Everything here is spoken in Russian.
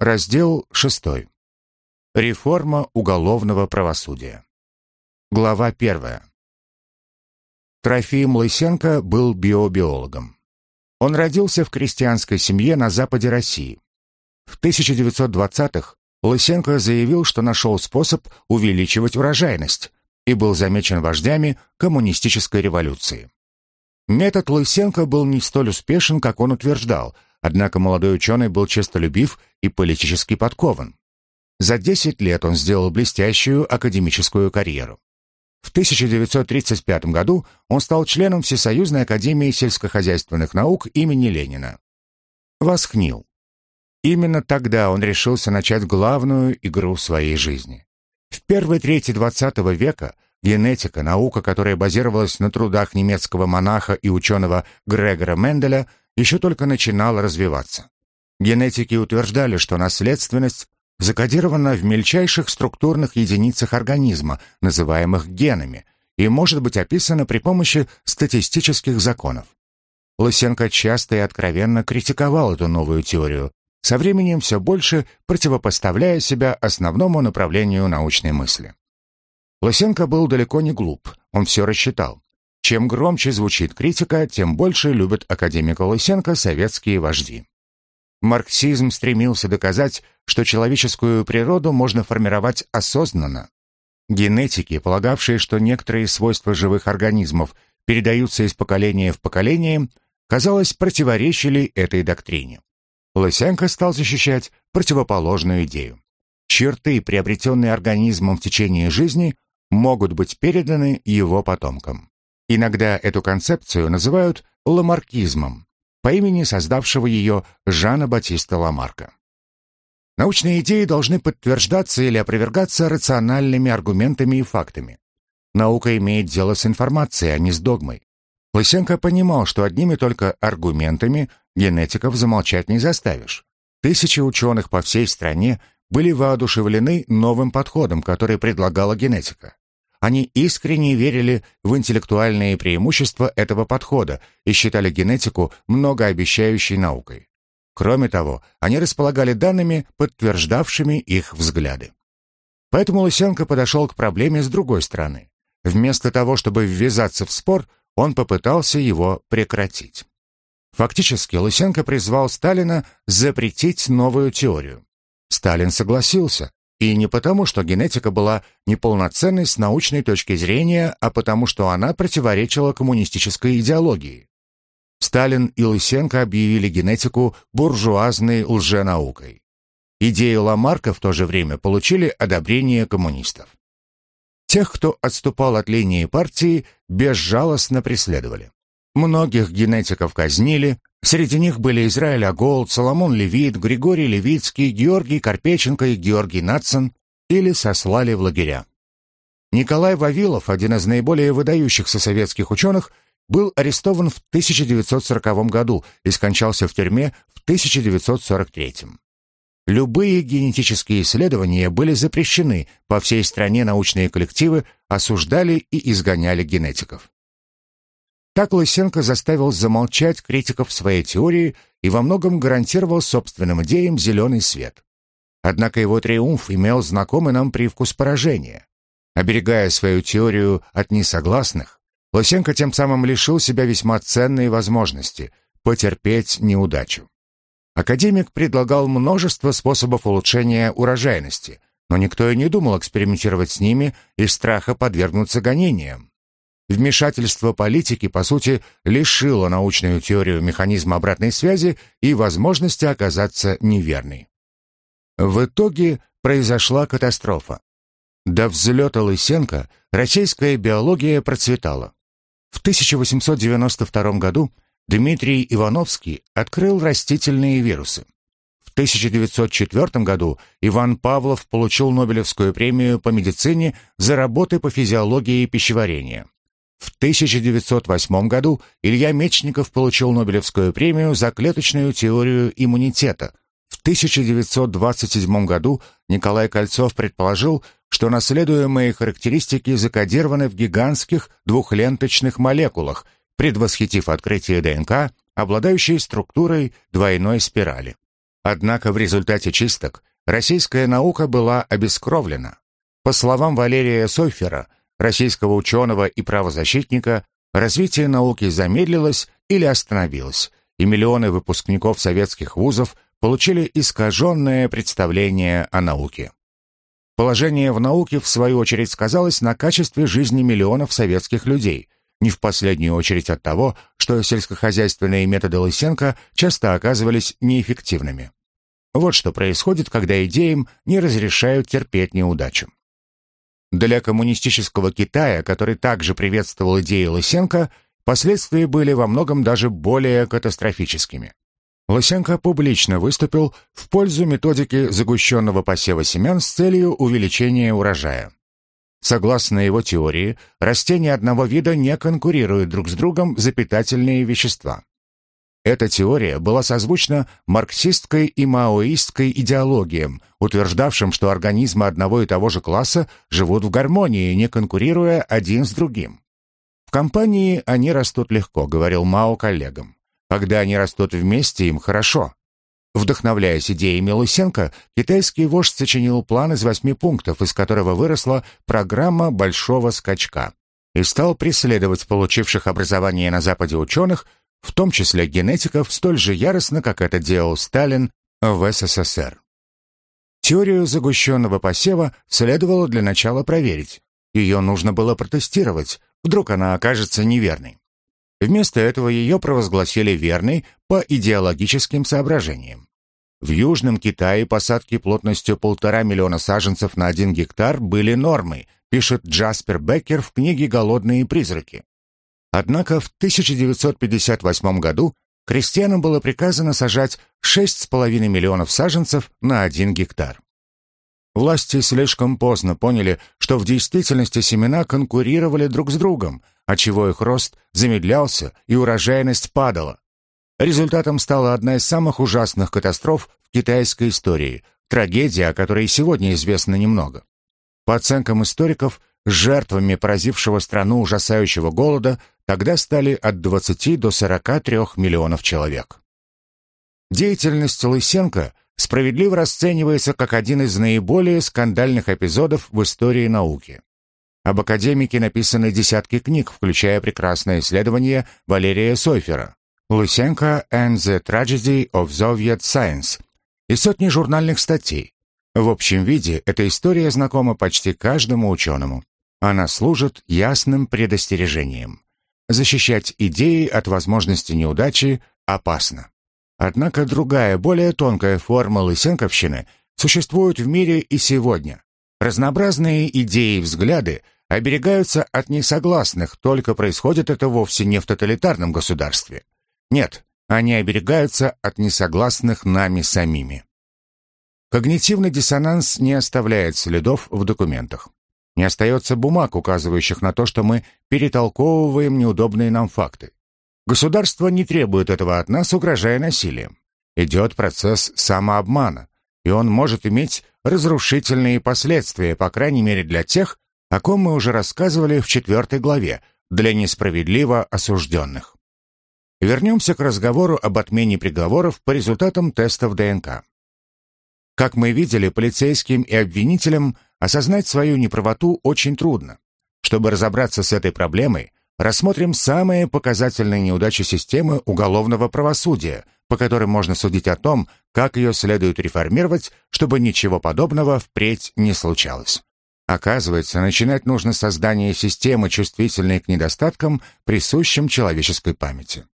Раздел 6. Реформа уголовного правосудия. Глава 1. Трофим Лысенко был биобиологом. Он родился в крестьянской семье на западе России. В 1920-х Лысенко заявил, что нашел способ увеличивать урожайность и был замечен вождями коммунистической революции. Метод Лысенко был не столь успешен, как он утверждал – Однако молодой ученый был честолюбив и политически подкован. За 10 лет он сделал блестящую академическую карьеру. В 1935 году он стал членом Всесоюзной академии сельскохозяйственных наук имени Ленина. Восхнил. Именно тогда он решился начать главную игру своей жизни. В первой трети XX века генетика, наука, которая базировалась на трудах немецкого монаха и ученого Грегора Менделя, еще только начинала развиваться. Генетики утверждали, что наследственность закодирована в мельчайших структурных единицах организма, называемых генами, и может быть описана при помощи статистических законов. Лысенко часто и откровенно критиковал эту новую теорию, со временем все больше противопоставляя себя основному направлению научной мысли. Лысенко был далеко не глуп, он все рассчитал. Чем громче звучит критика, тем больше любят академика Лысенко советские вожди. Марксизм стремился доказать, что человеческую природу можно формировать осознанно. Генетики, полагавшие, что некоторые свойства живых организмов передаются из поколения в поколение, казалось, противоречили этой доктрине. Лысенко стал защищать противоположную идею. Черты, приобретенные организмом в течение жизни, могут быть переданы его потомкам. Иногда эту концепцию называют ламаркизмом, по имени создавшего ее Жана Батиста Ламарка. Научные идеи должны подтверждаться или опровергаться рациональными аргументами и фактами. Наука имеет дело с информацией, а не с догмой. Лысенко понимал, что одними только аргументами генетиков замолчать не заставишь. Тысячи ученых по всей стране были воодушевлены новым подходом, который предлагала генетика. Они искренне верили в интеллектуальные преимущества этого подхода и считали генетику многообещающей наукой. Кроме того, они располагали данными, подтверждавшими их взгляды. Поэтому Лысенко подошел к проблеме с другой стороны. Вместо того, чтобы ввязаться в спор, он попытался его прекратить. Фактически Лысенко призвал Сталина запретить новую теорию. Сталин согласился, и не потому, что генетика была неполноценной с научной точки зрения, а потому, что она противоречила коммунистической идеологии. Сталин и Лысенко объявили генетику буржуазной лженаукой. Идеи Ламарка в то же время получили одобрение коммунистов. Тех, кто отступал от линии партии, безжалостно преследовали. Многих генетиков казнили, Среди них были Израиль Аголд, Соломон Левит, Григорий Левицкий, Георгий Карпеченко и Георгий Натсон или сослали в лагеря. Николай Вавилов, один из наиболее выдающихся советских ученых, был арестован в 1940 году и скончался в тюрьме в 1943. Любые генетические исследования были запрещены, по всей стране научные коллективы осуждали и изгоняли генетиков. Так Лысенко заставил замолчать критиков своей теории и во многом гарантировал собственным идеям зеленый свет. Однако его триумф имел знакомый нам привкус поражения. Оберегая свою теорию от несогласных, Лысенко тем самым лишил себя весьма ценной возможности потерпеть неудачу. Академик предлагал множество способов улучшения урожайности, но никто и не думал экспериментировать с ними из страха подвергнуться гонениям. Вмешательство политики, по сути, лишило научную теорию механизма обратной связи и возможности оказаться неверной. В итоге произошла катастрофа. До взлета Лысенко российская биология процветала. В 1892 году Дмитрий Ивановский открыл растительные вирусы. В 1904 году Иван Павлов получил Нобелевскую премию по медицине за работы по физиологии пищеварения. В 1908 году Илья Мечников получил Нобелевскую премию за клеточную теорию иммунитета. В 1927 году Николай Кольцов предположил, что наследуемые характеристики закодированы в гигантских двухленточных молекулах, предвосхитив открытие ДНК, обладающей структурой двойной спирали. Однако в результате чисток российская наука была обескровлена. По словам Валерия Сойфера, российского ученого и правозащитника, развитие науки замедлилось или остановилось, и миллионы выпускников советских вузов получили искаженное представление о науке. Положение в науке, в свою очередь, сказалось на качестве жизни миллионов советских людей, не в последнюю очередь от того, что сельскохозяйственные методы Лысенко часто оказывались неэффективными. Вот что происходит, когда идеям не разрешают терпеть неудачу. Для коммунистического Китая, который также приветствовал идеи Лысенко, последствия были во многом даже более катастрофическими. Лысенко публично выступил в пользу методики загущенного посева семян с целью увеличения урожая. Согласно его теории, растения одного вида не конкурируют друг с другом за питательные вещества. Эта теория была созвучна марксистской и маоистской идеологиям, утверждавшим, что организмы одного и того же класса живут в гармонии, не конкурируя один с другим. «В компании они растут легко», — говорил Мао коллегам. Когда они растут вместе, им хорошо. Вдохновляясь идеями Лысенко, китайский вождь сочинил план из восьми пунктов, из которого выросла программа «Большого скачка» и стал преследовать получивших образование на Западе ученых, в том числе генетиков, столь же яростно, как это делал Сталин в СССР. Теорию загущенного посева следовало для начала проверить. Ее нужно было протестировать, вдруг она окажется неверной. Вместо этого ее провозгласили верной по идеологическим соображениям. В Южном Китае посадки плотностью полтора миллиона саженцев на один гектар были нормой, пишет Джаспер Беккер в книге «Голодные призраки». Однако в 1958 году крестьянам было приказано сажать 6,5 миллионов саженцев на один гектар. Власти слишком поздно поняли, что в действительности семена конкурировали друг с другом, отчего их рост замедлялся и урожайность падала. Результатом стала одна из самых ужасных катастроф в китайской истории, трагедия, о которой сегодня известно немного. По оценкам историков, жертвами поразившего страну ужасающего голода тогда стали от 20 до 43 миллионов человек. Деятельность Лысенко справедливо расценивается как один из наиболее скандальных эпизодов в истории науки. Об академике написаны десятки книг, включая прекрасное исследование Валерия Сойфера «Лысенко and the Tragedy of Soviet Science» и сотни журнальных статей. В общем виде эта история знакома почти каждому ученому. Она служит ясным предостережением. Защищать идеи от возможности неудачи опасно. Однако другая, более тонкая форма лысенковщины существует в мире и сегодня. Разнообразные идеи и взгляды оберегаются от несогласных, только происходит это вовсе не в тоталитарном государстве. Нет, они оберегаются от несогласных нами самими. Когнитивный диссонанс не оставляет следов в документах. Не остается бумаг, указывающих на то, что мы перетолковываем неудобные нам факты. Государство не требует этого от нас, угрожая насилием. Идет процесс самообмана, и он может иметь разрушительные последствия, по крайней мере для тех, о ком мы уже рассказывали в четвертой главе, для несправедливо осужденных. Вернемся к разговору об отмене приговоров по результатам тестов ДНК. Как мы видели, полицейским и обвинителям осознать свою неправоту очень трудно. Чтобы разобраться с этой проблемой, рассмотрим самые показательные неудачи системы уголовного правосудия, по которым можно судить о том, как ее следует реформировать, чтобы ничего подобного впредь не случалось. Оказывается, начинать нужно с создания системы, чувствительной к недостаткам, присущим человеческой памяти.